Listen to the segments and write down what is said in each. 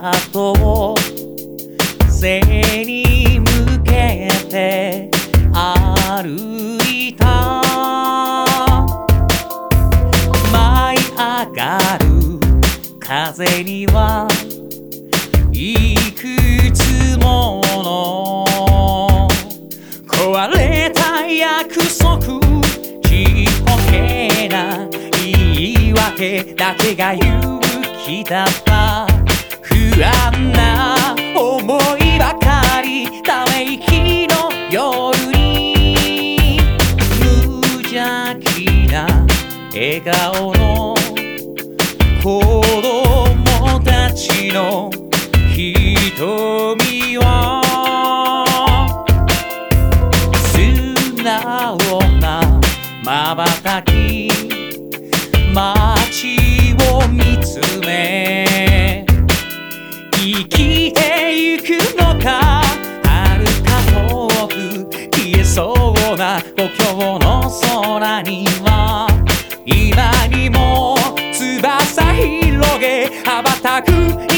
ハートを背に向けて歩いた舞い上がる風にはいくつもの壊れた約束ちっぽけな言い訳だけが勇気だった不安な思いばかりため息の夜に無邪気な笑顔の子供たちの瞳は素直な瞬き街を見つめ生きてゆくのか遥か遠く消えそうな故郷の空には今にも翼広げ羽ばたく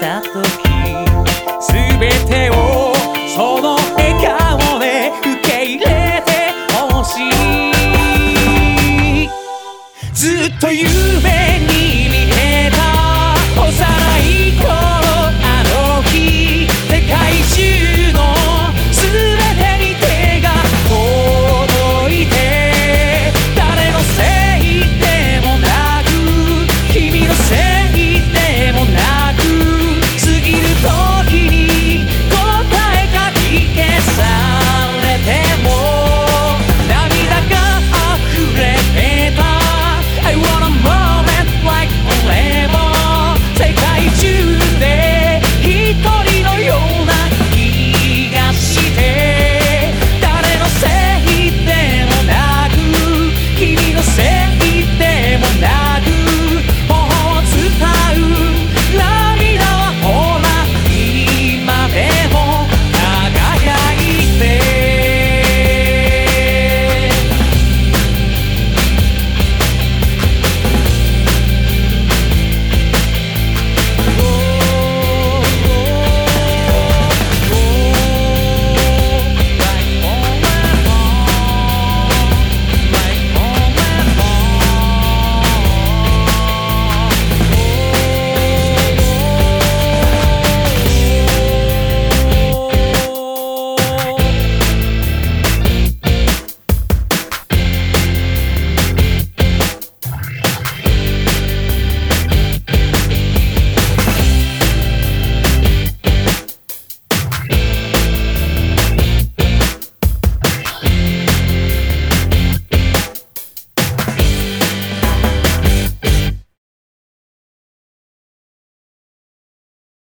た時全てをその笑顔で受け入れてほしい。ずっと夢に